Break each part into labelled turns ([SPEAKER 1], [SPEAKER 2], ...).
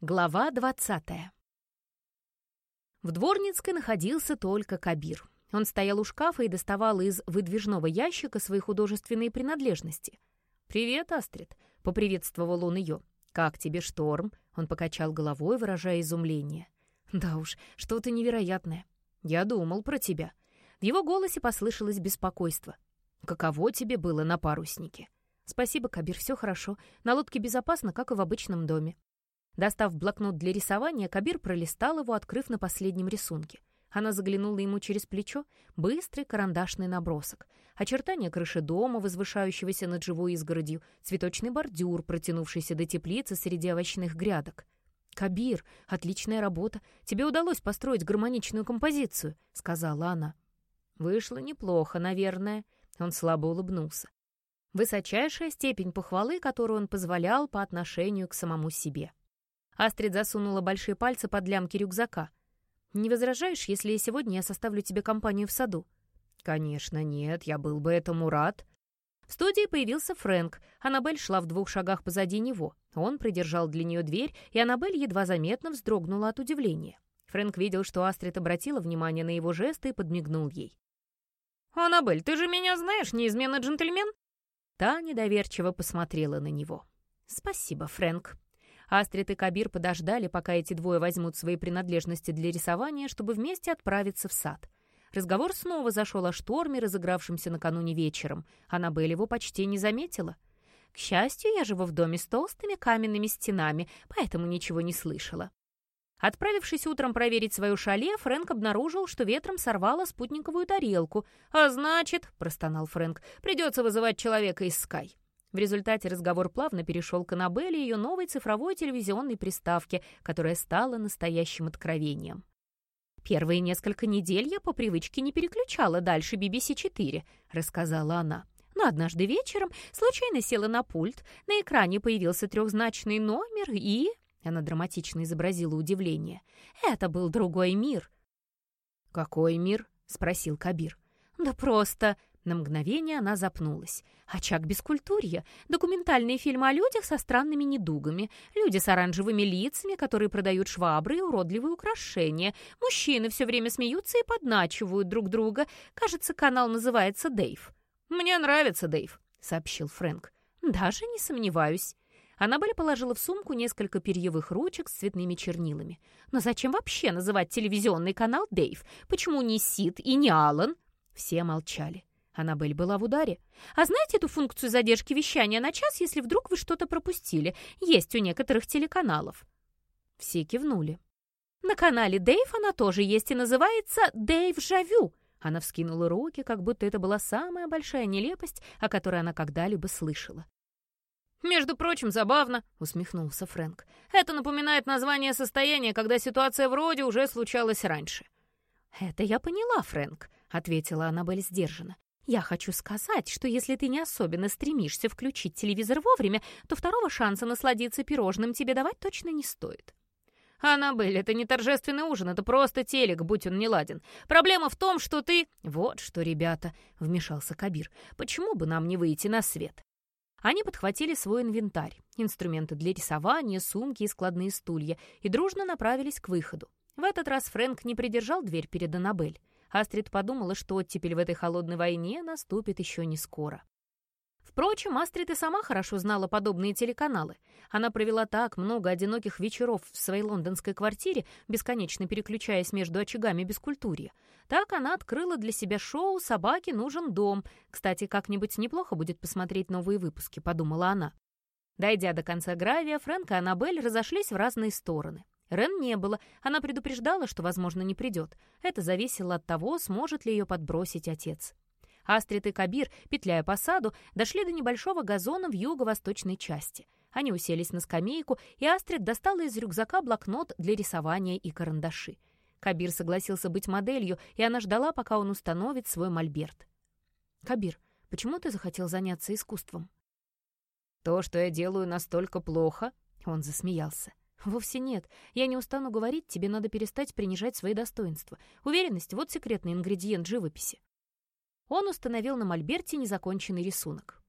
[SPEAKER 1] Глава двадцатая. В Дворницкой находился только Кабир. Он стоял у шкафа и доставал из выдвижного ящика свои художественные принадлежности. «Привет, Астрид», — поприветствовал он ее. «Как тебе шторм?» — он покачал головой, выражая изумление. «Да уж, что-то невероятное. Я думал про тебя». В его голосе послышалось беспокойство. «Каково тебе было на паруснике?» «Спасибо, Кабир, все хорошо. На лодке безопасно, как и в обычном доме». Достав блокнот для рисования, Кабир пролистал его, открыв на последнем рисунке. Она заглянула ему через плечо. Быстрый карандашный набросок. Очертания крыши дома, возвышающегося над живой изгородью, цветочный бордюр, протянувшийся до теплицы среди овощных грядок. «Кабир, отличная работа. Тебе удалось построить гармоничную композицию», — сказала она. «Вышло неплохо, наверное». Он слабо улыбнулся. Высочайшая степень похвалы, которую он позволял по отношению к самому себе. Астрид засунула большие пальцы под лямки рюкзака. «Не возражаешь, если сегодня я составлю тебе компанию в саду?» «Конечно нет, я был бы этому рад». В студии появился Фрэнк. Аннабель шла в двух шагах позади него. Он придержал для нее дверь, и Аннабель едва заметно вздрогнула от удивления. Фрэнк видел, что Астрид обратила внимание на его жесты и подмигнул ей.
[SPEAKER 2] «Аннабель, ты же меня знаешь, неизменно джентльмен?»
[SPEAKER 1] Та недоверчиво посмотрела на него. «Спасибо, Фрэнк», Астрид и Кабир подождали, пока эти двое возьмут свои принадлежности для рисования, чтобы вместе отправиться в сад. Разговор снова зашел о шторме, разыгравшемся накануне вечером. Аннабель его почти не заметила. К счастью, я живу в доме с толстыми каменными стенами, поэтому ничего не слышала. Отправившись утром проверить свое шале, Фрэнк обнаружил, что ветром сорвало спутниковую тарелку. «А значит, — простонал Фрэнк, — придется вызывать человека из Скай». В результате разговор плавно перешел к Аннабель и ее новой цифровой телевизионной приставке, которая стала настоящим откровением. «Первые несколько недель я по привычке не переключала дальше BBC-4», — рассказала она. Но однажды вечером случайно села на пульт, на экране появился трехзначный номер и... Она драматично изобразила удивление. «Это был другой мир».
[SPEAKER 2] «Какой мир?» — спросил Кабир.
[SPEAKER 1] «Да просто...» На мгновение она запнулась. «Очаг бескультурья. Документальные фильмы о людях со странными недугами. Люди с оранжевыми лицами, которые продают швабры и уродливые украшения. Мужчины все время смеются и подначивают друг друга. Кажется, канал называется «Дэйв».
[SPEAKER 2] «Мне нравится Дэйв», —
[SPEAKER 1] сообщил Фрэнк. «Даже не сомневаюсь». Аннабель положила в сумку несколько перьевых ручек с цветными чернилами. «Но зачем вообще называть телевизионный канал Дэйв? Почему не Сид и не Аллан?» Все молчали. Аннабель была в ударе. «А знаете эту функцию задержки вещания на час, если вдруг вы что-то пропустили? Есть у некоторых телеканалов». Все кивнули. «На канале Дэйв она тоже есть и называется «Дэйв Жавю». Она вскинула руки, как будто это была самая большая нелепость, о которой она когда-либо слышала.
[SPEAKER 2] «Между прочим, забавно», — усмехнулся Фрэнк. «Это напоминает название состояния, когда ситуация вроде уже случалась раньше».
[SPEAKER 1] «Это я поняла, Фрэнк», — ответила Аннабель сдержанно. Я хочу сказать, что если ты не особенно стремишься включить телевизор вовремя, то второго шанса насладиться пирожным тебе давать точно не стоит.
[SPEAKER 2] «Аннабель, это не торжественный ужин, это просто телек, будь он не ладен. Проблема в том, что ты...»
[SPEAKER 1] «Вот что, ребята», — вмешался Кабир, — «почему бы нам не выйти на свет?» Они подхватили свой инвентарь, инструменты для рисования, сумки и складные стулья, и дружно направились к выходу. В этот раз Фрэнк не придержал дверь перед Аннабель. Астрид подумала, что оттепель в этой холодной войне наступит еще не скоро. Впрочем, Астрид и сама хорошо знала подобные телеканалы. Она провела так много одиноких вечеров в своей лондонской квартире, бесконечно переключаясь между очагами бескультурья. Так она открыла для себя шоу «Собаке нужен дом». Кстати, как-нибудь неплохо будет посмотреть новые выпуски, подумала она. Дойдя до конца гравия, Фрэнк и Аннабель разошлись в разные стороны. Рен не было, она предупреждала, что, возможно, не придет. Это зависело от того, сможет ли ее подбросить отец. Астрид и Кабир, петляя по саду, дошли до небольшого газона в юго-восточной части. Они уселись на скамейку, и Астрид достала из рюкзака блокнот для рисования и карандаши. Кабир согласился быть моделью, и она ждала, пока он установит свой мольберт. «Кабир, почему ты захотел заняться искусством?»
[SPEAKER 2] «То, что я делаю, настолько плохо», — он засмеялся.
[SPEAKER 1] «Вовсе нет. Я не устану говорить, тебе надо перестать принижать свои достоинства. Уверенность — вот секретный ингредиент живописи». Он установил на мольберте незаконченный рисунок.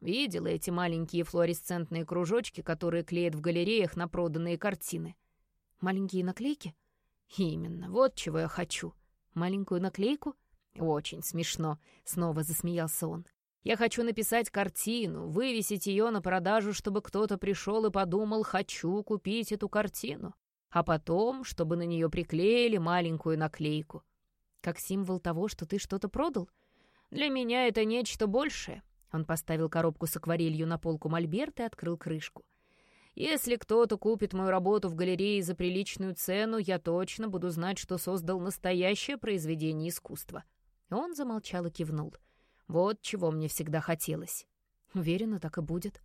[SPEAKER 2] Видела эти маленькие флуоресцентные кружочки, которые клеят в галереях на проданные картины?
[SPEAKER 1] Маленькие наклейки?
[SPEAKER 2] Именно, вот чего я хочу.
[SPEAKER 1] Маленькую наклейку?
[SPEAKER 2] Очень смешно, снова засмеялся он. Я хочу написать картину, вывесить ее на продажу, чтобы кто-то пришел и подумал, хочу купить эту картину. А потом, чтобы на нее приклеили маленькую наклейку.
[SPEAKER 1] Как символ того, что ты что-то продал?
[SPEAKER 2] Для меня это нечто большее. Он поставил коробку с акварелью на полку мольберт и открыл крышку. «Если кто-то купит мою работу в галерее за приличную цену, я точно буду знать, что создал настоящее произведение искусства». Он замолчал и кивнул. «Вот чего мне всегда хотелось».
[SPEAKER 1] «Уверена, так и будет».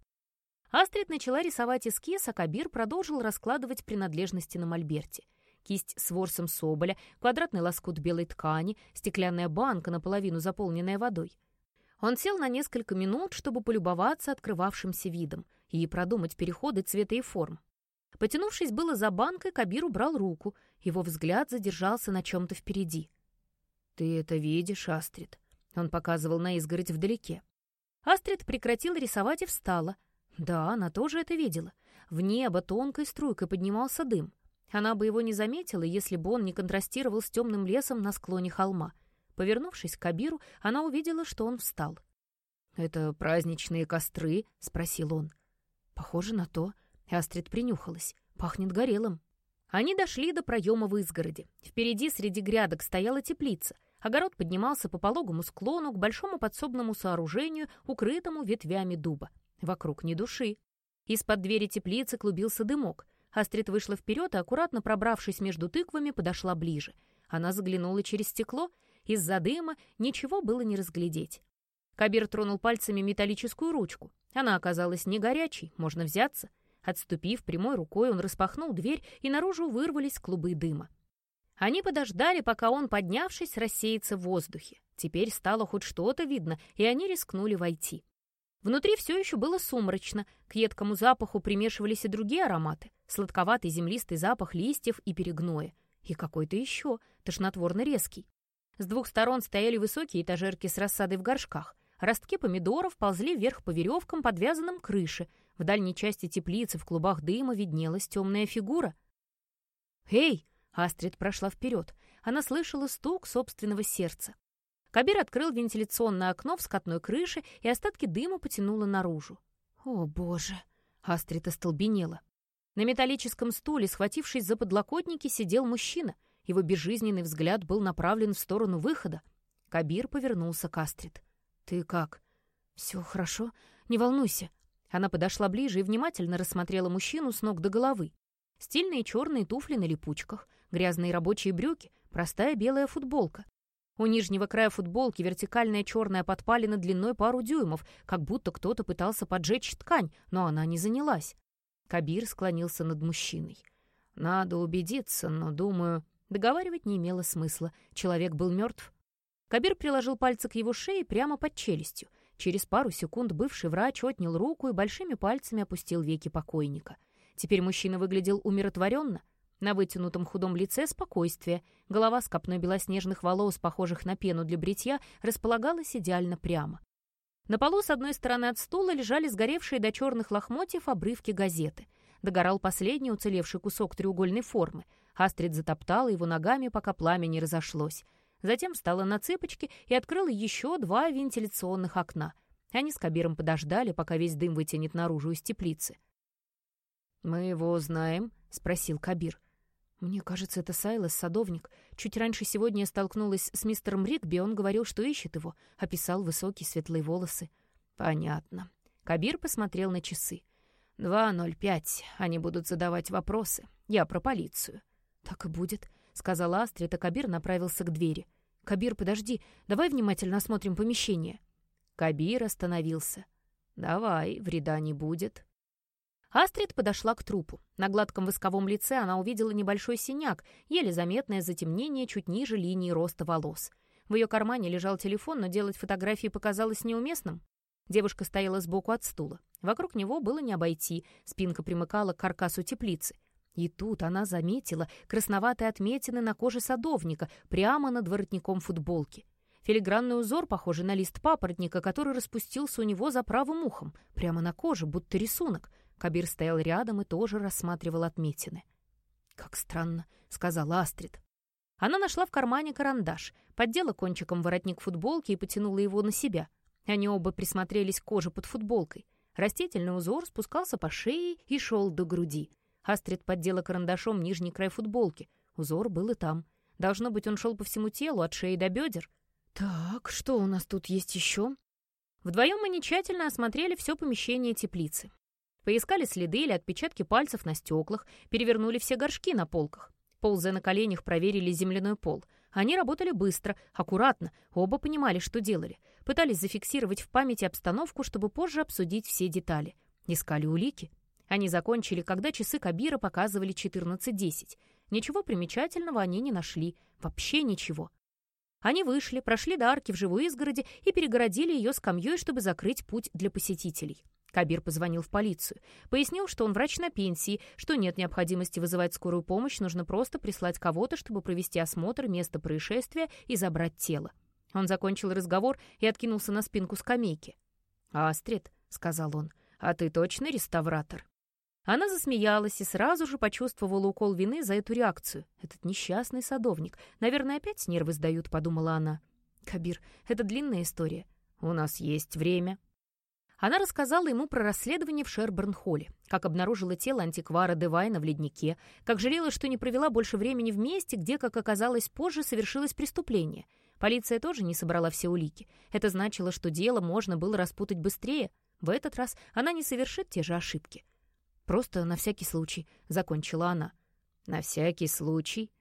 [SPEAKER 2] Астрид начала рисовать эскиз, а Кабир продолжил раскладывать принадлежности на мольберте. Кисть с ворсом соболя, квадратный лоскут белой ткани, стеклянная банка, наполовину заполненная водой. Он сел на несколько минут, чтобы полюбоваться открывавшимся видом и продумать переходы цвета и форм. Потянувшись было за банкой, Кабир убрал руку. Его взгляд задержался на чем-то впереди. «Ты это видишь, Астрид?» Он показывал на изгородь вдалеке. Астрид прекратила рисовать и встала. Да, она тоже это видела. В небо тонкой струйкой поднимался дым. Она бы его не заметила, если бы он не контрастировал с темным лесом на склоне холма — Повернувшись к Кабиру, она увидела, что он встал. «Это праздничные костры?» — спросил он. «Похоже на то». Астрид принюхалась. «Пахнет горелым». Они дошли до проема в изгороди. Впереди среди грядок стояла теплица. Огород поднимался по пологому склону к большому подсобному сооружению, укрытому ветвями дуба. Вокруг ни души. Из-под двери теплицы клубился дымок. Астрид вышла вперед и, аккуратно пробравшись между тыквами, подошла ближе. Она заглянула через стекло из-за дыма ничего было не разглядеть. Кабир тронул пальцами металлическую ручку. Она оказалась не горячей, можно взяться. Отступив прямой рукой, он распахнул дверь, и наружу вырвались клубы дыма. Они подождали, пока он, поднявшись, рассеется в воздухе. Теперь стало хоть что-то видно, и они рискнули войти. Внутри все еще было сумрачно, к едкому запаху примешивались и другие ароматы, сладковатый землистый запах листьев и перегноя, и какой-то еще, тошнотворно резкий. С двух сторон стояли высокие этажерки с рассадой в горшках. Ростки помидоров ползли вверх по веревкам, подвязанным к крыше. В дальней части теплицы в клубах дыма виднелась темная фигура. «Эй!» — Астрид прошла вперед. Она слышала стук собственного сердца. Кабир открыл вентиляционное окно в скатной крыше, и остатки дыма потянуло наружу. «О, боже!» — Астрид остолбенела. На металлическом стуле, схватившись за подлокотники, сидел мужчина — его безжизненный взгляд был направлен в сторону выхода. Кабир повернулся к Астрид. «Ты как?» «Все хорошо. Не волнуйся». Она подошла ближе и внимательно рассмотрела мужчину с ног до головы. Стильные черные туфли на липучках, грязные рабочие брюки, простая белая футболка. У нижнего края футболки вертикальная черная подпалина длиной пару дюймов, как будто кто-то пытался поджечь ткань, но она не занялась. Кабир склонился над мужчиной. «Надо убедиться, но, думаю, Договаривать не имело смысла. Человек был мертв. Кабир приложил пальцы к его шее прямо под челюстью. Через пару секунд бывший врач отнял руку и большими пальцами опустил веки покойника. Теперь мужчина выглядел умиротворенно. На вытянутом худом лице спокойствие. Голова с копной белоснежных волос, похожих на пену для бритья, располагалась идеально прямо. На полу с одной стороны от стула лежали сгоревшие до черных лохмотьев обрывки газеты. Догорал последний уцелевший кусок треугольной формы — Астрид затоптала его ногами, пока пламя не разошлось. Затем встала на цыпочки и открыла еще два вентиляционных окна. Они с Кабиром подождали, пока весь дым вытянет наружу из теплицы. «Мы его знаем?» — спросил Кабир. «Мне кажется, это Сайлас, садовник. Чуть раньше сегодня я столкнулась с мистером Ригби, он говорил, что ищет его. Описал высокие светлые волосы». «Понятно». Кабир посмотрел на часы. «Два ноль пять. Они будут задавать вопросы. Я про полицию». «Так и будет», — сказала Астрид, а Кабир направился к двери. «Кабир, подожди, давай внимательно осмотрим помещение». Кабир остановился. «Давай, вреда не будет». Астрид подошла к трупу. На гладком восковом лице она увидела небольшой синяк, еле заметное затемнение чуть ниже линии роста волос. В ее кармане лежал телефон, но делать фотографии показалось неуместным. Девушка стояла сбоку от стула. Вокруг него было не обойти, спинка примыкала к каркасу теплицы. И тут она заметила красноватые отметины на коже садовника прямо над воротником футболки. Филигранный узор, похожий на лист папоротника, который распустился у него за правым ухом, прямо на коже, будто рисунок. Кабир стоял рядом и тоже рассматривал отметины. «Как странно», — сказала Астрид. Она нашла в кармане карандаш, поддела кончиком воротник футболки и потянула его на себя. Они оба присмотрелись к коже под футболкой. Растительный узор спускался по шее и шел до груди. Астрид поддела карандашом нижний край футболки. Узор был и там. Должно быть, он шел по всему телу, от шеи до бедер. «Так, что у нас тут есть еще?» Вдвоем они тщательно осмотрели все помещение теплицы. Поискали следы или отпечатки пальцев на стеклах, перевернули все горшки на полках. Ползая на коленях, проверили земляной пол. Они работали быстро, аккуратно, оба понимали, что делали. Пытались зафиксировать в памяти обстановку, чтобы позже обсудить все детали. Искали улики. Они закончили, когда часы Кабира показывали 14.10. Ничего примечательного они не нашли. Вообще ничего. Они вышли, прошли до арки в живой изгороди и перегородили ее скамьей, чтобы закрыть путь для посетителей. Кабир позвонил в полицию. Пояснил, что он врач на пенсии, что нет необходимости вызывать скорую помощь, нужно просто прислать кого-то, чтобы провести осмотр места происшествия и забрать тело. Он закончил разговор и откинулся на спинку скамейки. «Астрид», — сказал он, — «а ты точно реставратор?» Она засмеялась и сразу же почувствовала укол вины за эту реакцию. «Этот несчастный садовник. Наверное, опять нервы сдают», — подумала она. «Кабир, это длинная история. У нас есть время». Она рассказала ему про расследование в Шерберн-холле, как обнаружила тело антиквара Девайна в леднике, как жалела, что не провела больше времени в месте, где, как оказалось позже, совершилось преступление. Полиция тоже не собрала все улики. Это значило, что дело можно было распутать быстрее. В этот раз она не совершит те же ошибки. «Просто на всякий случай», — закончила она. «На всякий случай?»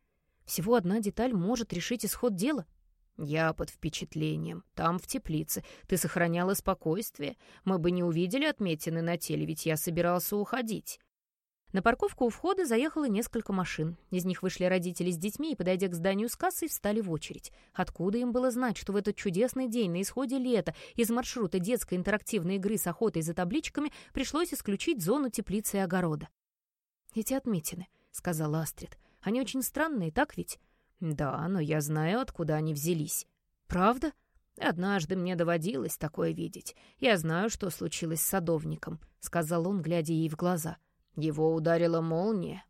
[SPEAKER 2] Всего одна деталь может решить исход дела. «Я под впечатлением. Там, в теплице. Ты сохраняла спокойствие. Мы бы не увидели отметины на теле, ведь я собирался уходить». На парковку у входа заехало несколько машин. Из них вышли родители с детьми и, подойдя к зданию с кассой, встали в очередь. Откуда им было знать, что в этот чудесный день, на исходе лета, из маршрута детской интерактивной игры с охотой за табличками пришлось исключить зону теплицы и огорода? «Эти отметины», — сказала Астрид. «Они очень странные, так ведь?» «Да, но я знаю, откуда они взялись». «Правда?» «Однажды мне доводилось такое видеть. Я знаю, что случилось с садовником», — сказал он, глядя ей в глаза. «Его ударила молния,